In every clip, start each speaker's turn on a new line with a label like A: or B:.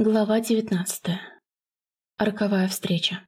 A: Глава 19. Роковая встреча.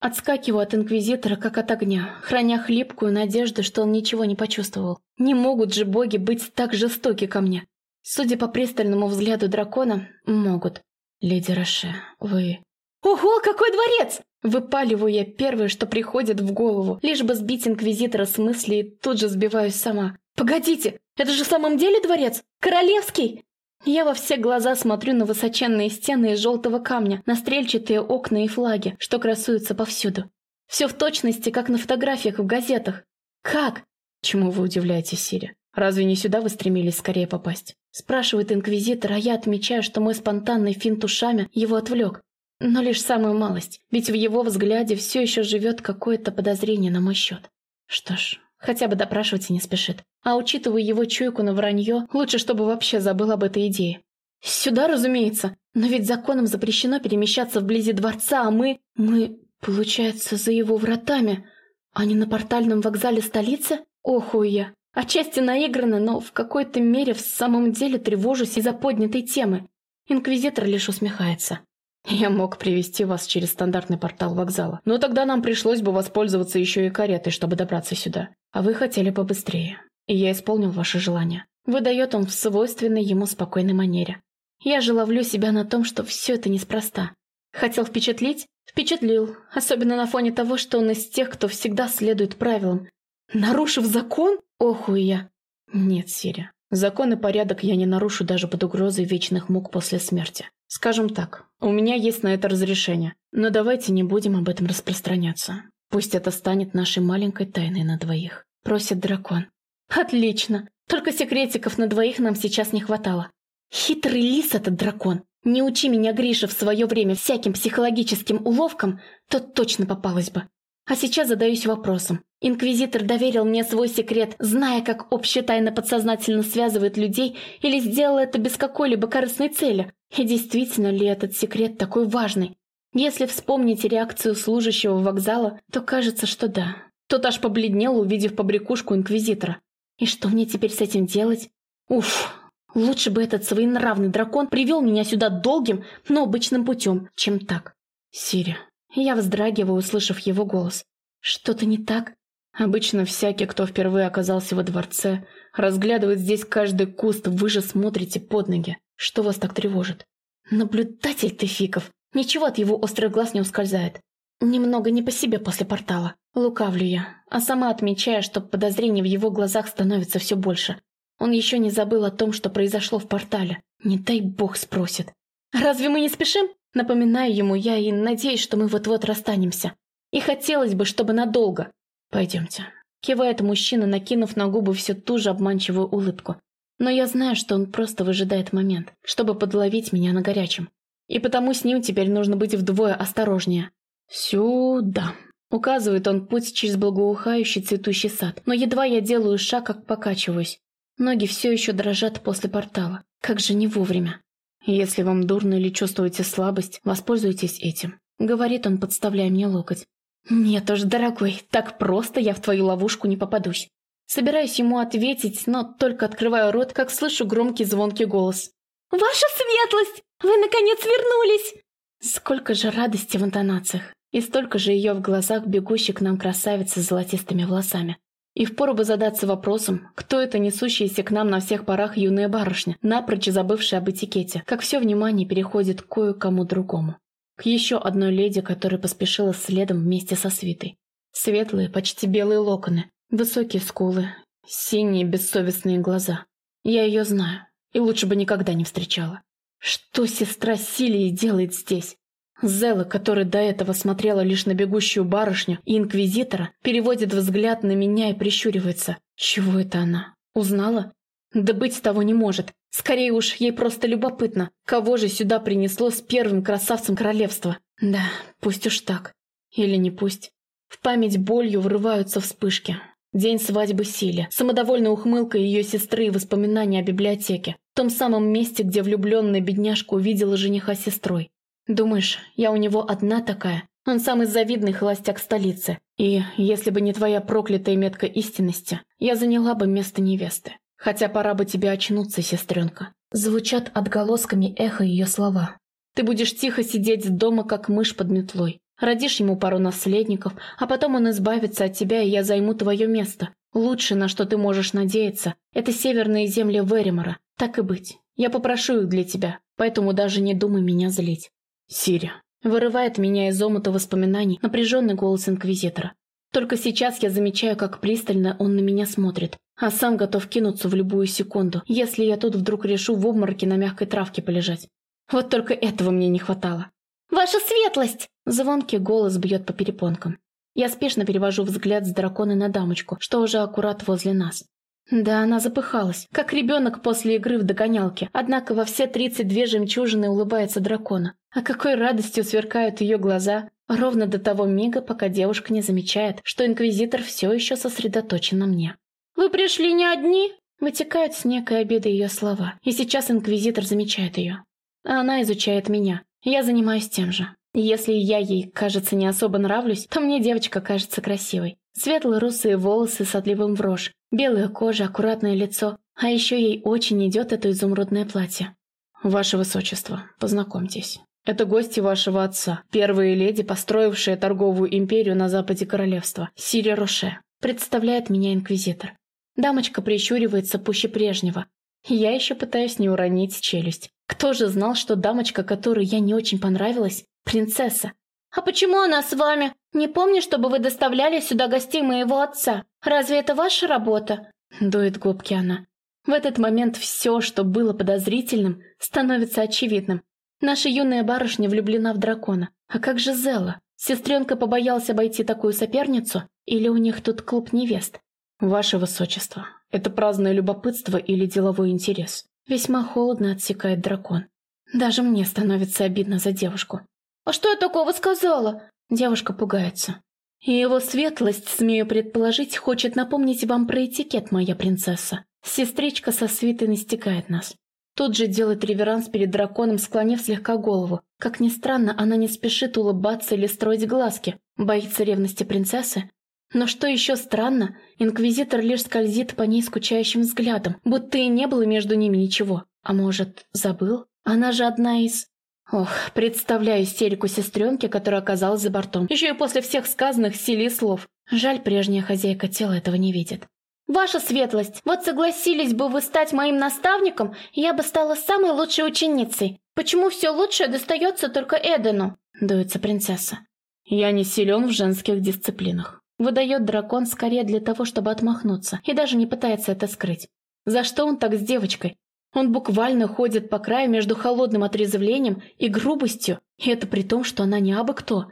A: Отскакиваю от Инквизитора, как от огня, храня хлипкую надежду, что он ничего не почувствовал. Не могут же боги быть так жестоки ко мне. Судя по пристальному взгляду дракона, могут. Леди Роше, вы... Ого, какой дворец! Выпаливаю я первое, что приходит в голову, лишь бы сбить Инквизитора с мысли и тут же сбиваюсь сама. Погодите, это же в самом деле дворец? Королевский? Я во все глаза смотрю на высоченные стены из желтого камня, на стрельчатые окна и флаги, что красуются повсюду. Все в точности, как на фотографиях в газетах. Как? Чему вы удивляетесь, Сири? Разве не сюда вы стремились скорее попасть? Спрашивает инквизитор, а я отмечаю, что мой спонтанный финт ушами его отвлек. Но лишь самую малость, ведь в его взгляде все еще живет какое-то подозрение на мой счет. Что ж, Хотя бы допрашивать и не спешит. А учитывая его чуйку на вранье, лучше, чтобы вообще забыл об этой идее. Сюда, разумеется. Но ведь законом запрещено перемещаться вблизи дворца, а мы... Мы, получается, за его вратами, а не на портальном вокзале столицы? Ох, я. Отчасти наиграно, но в какой-то мере в самом деле тревожусь из-за поднятой темы. Инквизитор лишь усмехается. Я мог привести вас через стандартный портал вокзала, но тогда нам пришлось бы воспользоваться еще и каретой, чтобы добраться сюда. А вы хотели побыстрее. И я исполнил ваше желание. Выдает он в свойственной ему спокойной манере. Я же ловлю себя на том, что все это неспроста. Хотел впечатлить? Впечатлил. Особенно на фоне того, что он из тех, кто всегда следует правилам. Нарушив закон? Оху я. Нет, Сирия. Закон и порядок я не нарушу даже под угрозой вечных мук после смерти. Скажем так, у меня есть на это разрешение, но давайте не будем об этом распространяться. Пусть это станет нашей маленькой тайной на двоих. Просит дракон. Отлично. Только секретиков на двоих нам сейчас не хватало. Хитрый лис этот дракон. Не учи меня, Гриша, в свое время всяким психологическим уловкам, то точно попалась бы. А сейчас задаюсь вопросом. Инквизитор доверил мне свой секрет, зная, как общая тайна подсознательно связывает людей, или сделал это без какой-либо корыстной цели? И действительно ли этот секрет такой важный? Если вспомнить реакцию служащего вокзала, то кажется, что да. Тот аж побледнел, увидев побрякушку инквизитора. И что мне теперь с этим делать? Уф, лучше бы этот своенравный дракон привел меня сюда долгим, но обычным путем, чем так. Сири, я вздрагиваю, услышав его голос. Что-то не так? Обычно всякий, кто впервые оказался во дворце, разглядывает здесь каждый куст, вы же смотрите под ноги. Что вас так тревожит? Наблюдатель ты, Фиков. Ничего от его острых глаз не ускользает. Немного не по себе после портала. Лукавлю я, а сама отмечая, что подозрений в его глазах становится все больше. Он еще не забыл о том, что произошло в портале. Не дай бог спросит. «Разве мы не спешим?» Напоминаю ему я и надеюсь, что мы вот-вот расстанемся. И хотелось бы, чтобы надолго. Пойдемте. Кивает мужчина, накинув на губы все ту же обманчивую улыбку. Но я знаю, что он просто выжидает момент, чтобы подловить меня на горячем. И потому с ним теперь нужно быть вдвое осторожнее. Сюда. Указывает он путь через благоухающий цветущий сад. Но едва я делаю шаг, как покачиваюсь. Ноги все еще дрожат после портала. Как же не вовремя. «Если вам дурно или чувствуете слабость, воспользуйтесь этим», — говорит он, подставляя мне локоть. «Нет уж, дорогой, так просто я в твою ловушку не попадусь». Собираюсь ему ответить, но только открываю рот, как слышу громкий звонкий голос. «Ваша светлость! Вы, наконец, вернулись!» Сколько же радости в интонациях, и столько же ее в глазах бегущей к нам красавицы с золотистыми волосами. И впору бы задаться вопросом, кто это несущаяся к нам на всех парах юная барышня, напрочь забывшая об этикете, как все внимание переходит кое-кому другому. К еще одной леди, которая поспешила следом вместе со свитой. Светлые, почти белые локоны, высокие скулы, синие бессовестные глаза. Я ее знаю, и лучше бы никогда не встречала. Что сестра Силии делает здесь? Зела, который до этого смотрела лишь на бегущую барышню и инквизитора, переводит взгляд на меня и прищуривается. Чего это она? Узнала? Да быть того не может. Скорее уж, ей просто любопытно, кого же сюда принесло с первым красавцем королевства. Да, пусть уж так. Или не пусть. В память болью врываются вспышки. День свадьбы Силе, самодовольная ухмылка ее сестры и воспоминания о библиотеке. В том самом месте, где влюбленная бедняжка увидела жениха сестрой. Думаешь, я у него одна такая? Он самый завидный холостяк столицы. И если бы не твоя проклятая метка истинности, я заняла бы место невесты. Хотя пора бы тебе очнуться, сестренка. Звучат отголосками эхо ее слова. Ты будешь тихо сидеть дома, как мышь под метлой. Родишь ему пару наследников, а потом он избавится от тебя, и я займу твое место. Лучше, на что ты можешь надеяться, это северные земли Веримора. Так и быть. Я попрошу их для тебя, поэтому даже не думай меня злить. Сири. Вырывает меня из омута воспоминаний напряженный голос Инквизитора. Только сейчас я замечаю, как пристально он на меня смотрит, а сам готов кинуться в любую секунду, если я тут вдруг решу в обмороке на мягкой травке полежать. Вот только этого мне не хватало.
B: «Ваша светлость!»
A: Звонкий голос бьет по перепонкам. Я спешно перевожу взгляд с дракона на дамочку, что уже аккурат возле нас. Да, она запыхалась, как ребенок после игры в догонялке, однако во все тридцать две жемчужины улыбается дракона. А какой радостью сверкают ее глаза, ровно до того мига, пока девушка не замечает, что инквизитор все еще сосредоточен на мне.
B: «Вы пришли не одни?»
A: Вытекают с некой обиды ее слова, и сейчас инквизитор замечает ее. Она изучает меня. Я занимаюсь тем же. Если я ей, кажется, не особо нравлюсь, то мне девочка кажется красивой. Светлые русые волосы с отливом в рожь, белая кожа, аккуратное лицо, а еще ей очень идет это изумрудное платье. «Ваше Высочество, познакомьтесь. Это гости вашего отца, первые леди, построившие торговую империю на западе королевства, Сири Роше», представляет меня инквизитор. Дамочка прищуривается пуще прежнего. Я еще пытаюсь не уронить челюсть. Кто же знал, что дамочка, которой я не очень понравилась, принцесса?
B: «А почему она с вами? Не помню, чтобы вы доставляли сюда гостей моего отца. Разве это ваша работа?»
A: Дует губки она. В этот момент все, что было подозрительным, становится очевидным. Наша юная барышня влюблена в дракона. А как же Зелла? Сестренка побоялась обойти такую соперницу? Или у них тут клуб невест? Ваше Высочество, это праздное любопытство или деловой интерес? Весьма холодно отсекает дракон. Даже мне становится обидно за девушку.
B: «А что я такого сказала?»
A: Девушка пугается. И его светлость, смею предположить, хочет напомнить вам про этикет, моя принцесса. Сестричка со свитой настигает нас. Тут же делает реверанс перед драконом, склонив слегка голову. Как ни странно, она не спешит улыбаться или строить глазки. Боится ревности принцессы. Но что еще странно, инквизитор лишь скользит по ней скучающим взглядом, будто и не было между ними ничего. А может, забыл? Она же одна из... Ох, представляю истерику сестренки, которая оказалась за бортом. Еще и после всех сказанных силе слов. Жаль, прежняя хозяйка тела этого не видит.
B: «Ваша светлость, вот согласились бы вы стать моим наставником, я бы стала самой лучшей ученицей. Почему все лучшее достается только Эдену?»
A: – дуется принцесса. «Я не силен в женских дисциплинах». Выдает дракон скорее для того, чтобы отмахнуться, и даже не пытается это скрыть. За что он так с девочкой? Он буквально ходит по краю между холодным отрезвлением и грубостью, и это при том, что она не абы кто.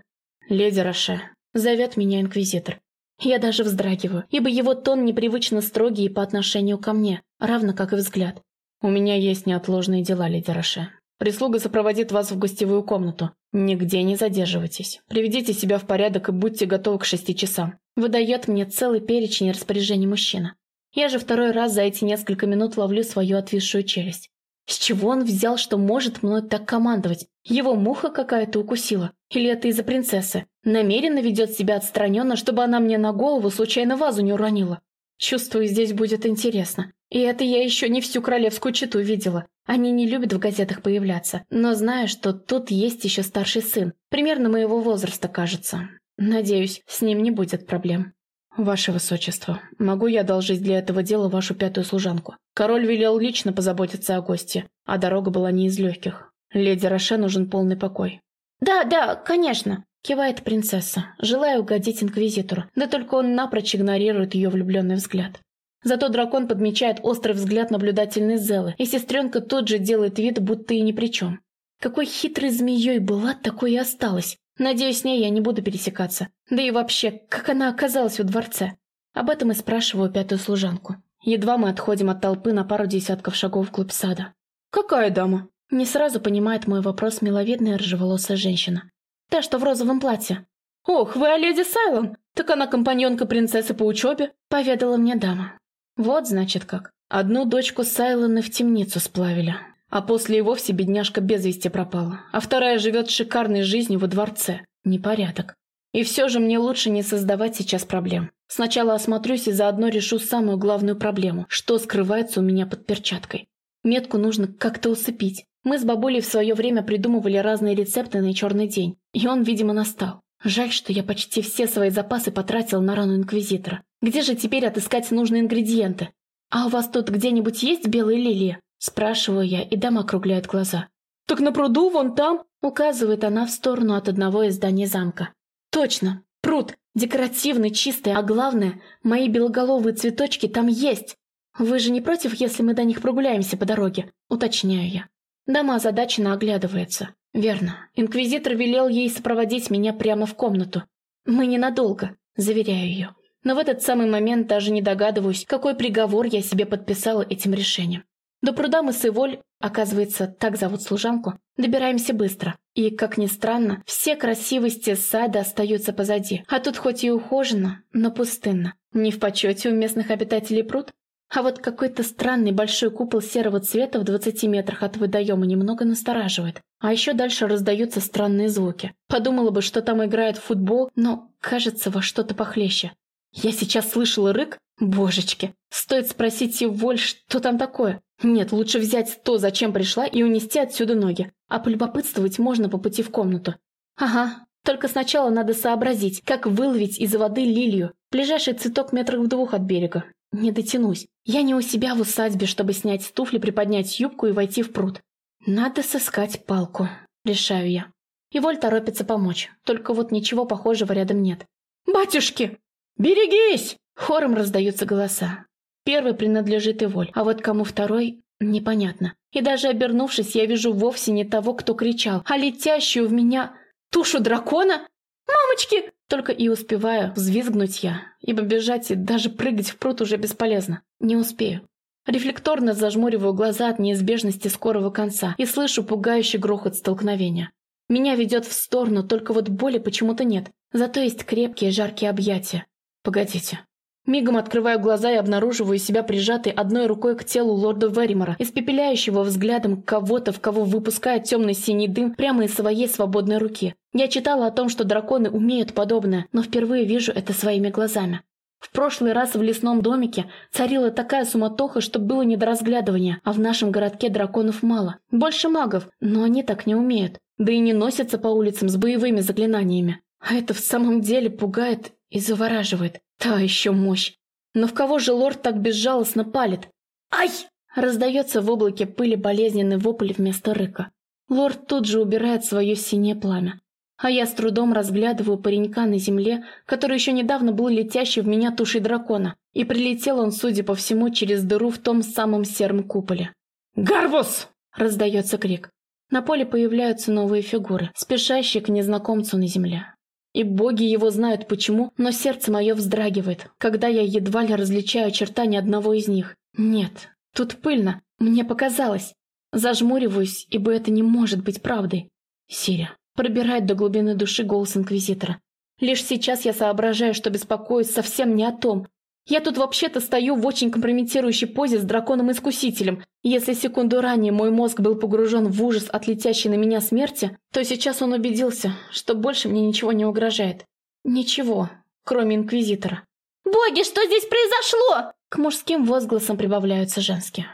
A: «Леди Роше», — зовет меня инквизитор. Я даже вздрагиваю, ибо его тон непривычно строгий по отношению ко мне, равно как и взгляд. «У меня есть неотложные дела, леди Роше. Прислуга сопроводит вас в гостевую комнату. Нигде не задерживайтесь. Приведите себя в порядок и будьте готовы к шести часам». Выдает мне целый перечень распоряжений мужчина. Я же второй раз за эти несколько минут ловлю свою отвисшую челюсть. С чего он взял, что может мной так командовать? Его муха какая-то укусила? Или это из-за принцессы? Намеренно ведет себя отстраненно, чтобы она мне на голову случайно вазу не уронила. Чувствую, здесь будет интересно. И это я еще не всю королевскую читу видела. Они не любят в газетах появляться, но знаю, что тут есть еще старший сын. Примерно моего возраста, кажется. Надеюсь, с ним не будет проблем. «Ваше Высочество, могу я одолжить для этого дела вашу пятую служанку? Король велел лично позаботиться о гости, а дорога была не из легких. Леди Роше нужен полный покой».
B: «Да, да, конечно»,
A: Кивает принцесса, желая угодить инквизитору, да только он напрочь игнорирует ее влюбленный взгляд. Зато дракон подмечает острый взгляд наблюдательной Зелы, и сестренка тут же делает вид, будто и ни при чем. Какой хитрой змеей была, такой и осталась. Надеюсь, с ней я не буду пересекаться. Да и вообще, как она оказалась в дворце? Об этом и спрашиваю пятую служанку. Едва мы отходим от толпы на пару десятков шагов вглубь сада. «Какая дама?» Не сразу понимает мой вопрос миловидная рыжеволосая женщина. Та, что в розовом платье. «Ох, вы о леди Сайлон? Так она компаньонка принцессы по учебе», — поведала мне дама. Вот, значит, как. Одну дочку Сайлоны в темницу сплавили, а после и вовсе бедняжка без вести пропала, а вторая живет шикарной жизнью во дворце. Непорядок. И все же мне лучше не создавать сейчас проблем. Сначала осмотрюсь и заодно решу самую главную проблему, что скрывается у меня под перчаткой. Метку нужно как-то усыпить. Мы с бабулей в свое время придумывали разные рецепты на черный день, и он, видимо, настал. Жаль, что я почти все свои запасы потратил на рану Инквизитора. Где же теперь отыскать нужные ингредиенты? А у вас тут где-нибудь есть белые лилии? Спрашиваю я, и дама округляет глаза. «Так на пруду, вон там!» Указывает она в сторону от одного из зданий замка. «Точно! Пруд! Декоративный, чистый, а главное, мои белоголовые цветочки там есть! Вы же не против, если мы до них прогуляемся по дороге?» Уточняю я. Дама озадаченно оглядывается. «Верно. Инквизитор велел ей сопроводить меня прямо в комнату. Мы ненадолго», — заверяю ее. Но в этот самый момент даже не догадываюсь, какой приговор я себе подписала этим решением. До пруда мы с Иволь, оказывается, так зовут служанку, добираемся быстро. И, как ни странно, все красивости сада остаются позади. А тут хоть и ухожено, но пустынно. Не в почете у местных обитателей пруд, а вот какой-то странный большой купол серого цвета в 20 метрах от водоема немного настораживает. А еще дальше раздаются странные звуки. Подумала бы, что там играет футбол, но кажется во что-то похлеще. Я сейчас слышала рык? Божечки, стоит спросить Воль, что там такое. Нет, лучше взять то, зачем пришла, и унести отсюда ноги. А полюбопытствовать можно по пути в комнату. Ага, только сначала надо сообразить, как выловить из воды лилию. Ближайший цветок метрах в двух от берега. Не дотянусь. Я не у себя в усадьбе, чтобы снять туфли, приподнять юбку и войти в пруд. Надо сыскать палку, решаю я. И Воль торопится помочь, только вот ничего похожего рядом нет. «Батюшки! Берегись!» Хором раздаются голоса. Первый принадлежит Иволь, а вот кому второй – непонятно. И даже обернувшись, я вижу вовсе не того, кто кричал, а летящую в меня тушу дракона. «Мамочки!» Только и успеваю взвизгнуть я, ибо бежать и даже прыгать в пруд уже бесполезно. Не успею. Рефлекторно зажмуриваю глаза от неизбежности скорого конца и слышу пугающий грохот столкновения. Меня ведет в сторону, только вот боли почему-то нет. Зато есть крепкие жаркие объятия. Погодите. Мигом открываю глаза и обнаруживаю себя прижатой одной рукой к телу лорда Веримора, испепеляющего взглядом кого-то, в кого выпускает темный синий дым прямо из своей свободной руки. Я читала о том, что драконы умеют подобное, но впервые вижу это своими глазами. В прошлый раз в лесном домике царила такая суматоха, что было не до разглядывания, а в нашем городке драконов мало. Больше магов, но они так не умеют. Да и не носятся по улицам с боевыми заклинаниями. А это в самом деле пугает и завораживает. Та еще мощь. Но в кого же лорд так безжалостно палит? Ай! Раздается в облаке пыли болезненный вопль вместо рыка. Лорд тут же убирает свое синее пламя. А я с трудом разглядываю паренька на земле, который еще недавно был летящий в меня тушей дракона. И прилетел он, судя по всему, через дыру в том самом сером куполе. «Гарвус!» – раздается крик. На поле появляются новые фигуры, спешащие к незнакомцу на земле. И боги его знают почему, но сердце мое вздрагивает, когда я едва ли различаю очертания одного из них. Нет, тут пыльно, мне показалось. Зажмуриваюсь, ибо это не может быть правдой. Сиря. Пробирает до глубины души голос Инквизитора. Лишь сейчас я соображаю, что беспокоюсь совсем не о том, я тут вообще-то стою в очень компрометирующей позе с драконом-искусителем. Если секунду ранее мой мозг был погружен в ужас от летящей на меня смерти, то сейчас он убедился, что больше мне ничего не угрожает. Ничего, кроме Инквизитора.
B: «Боги, что здесь произошло?»
A: К мужским возгласам прибавляются женские.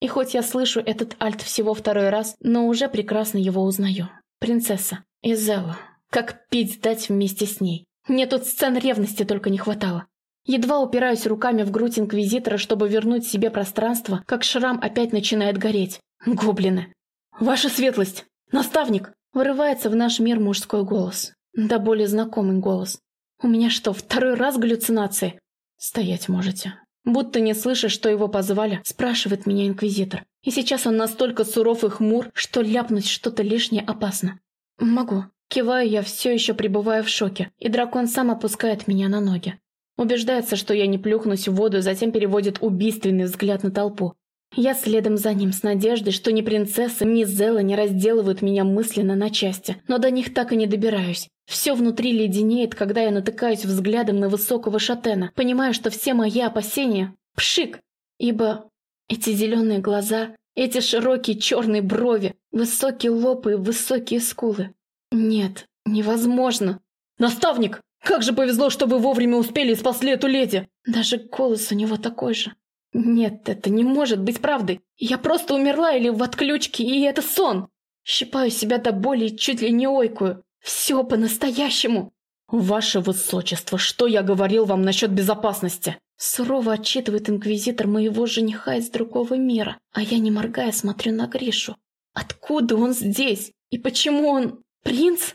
A: И хоть я слышу этот альт всего второй раз, но уже прекрасно его узнаю. Принцесса. Изелла. Как пить дать вместе с ней. Мне тут сцен ревности только не хватало. Едва упираюсь руками в грудь Инквизитора, чтобы вернуть себе пространство, как шрам опять начинает гореть. Гоблины. «Ваша светлость! Наставник!» Вырывается в наш мир мужской голос. Да более знакомый голос. «У меня что, второй раз галлюцинации?» «Стоять можете». Будто не слыша, что его позвали, спрашивает меня Инквизитор. И сейчас он настолько суров и хмур, что ляпнуть что-то лишнее опасно. «Могу». Киваю я, все еще пребывая в шоке, и дракон сам опускает меня на ноги. Убеждается, что я не плюхнусь в воду, затем переводит убийственный взгляд на толпу. Я следом за ним с надеждой, что ни принцесса, ни Зела не разделывают меня мысленно на части, но до них так и не добираюсь. Все внутри леденеет, когда я натыкаюсь взглядом на высокого шатена, понимая, что все мои опасения – пшик, ибо эти зеленые глаза, эти широкие черные брови, высокие лоб и высокие скулы. Нет, невозможно. «Наставник!» Как же повезло, что вы вовремя успели и спасли эту леди!» Даже голос у него такой же. Нет, это не может быть правдой. Я просто умерла или в отключке, и это сон. Щипаю себя до боли и чуть ли не ойкую. Все по-настоящему. Ваше Высочество, что я говорил вам насчет безопасности? Сурово отчитывает инквизитор моего жениха из другого мира, а я, не моргая, смотрю на Гришу. Откуда он здесь? И почему он... принц?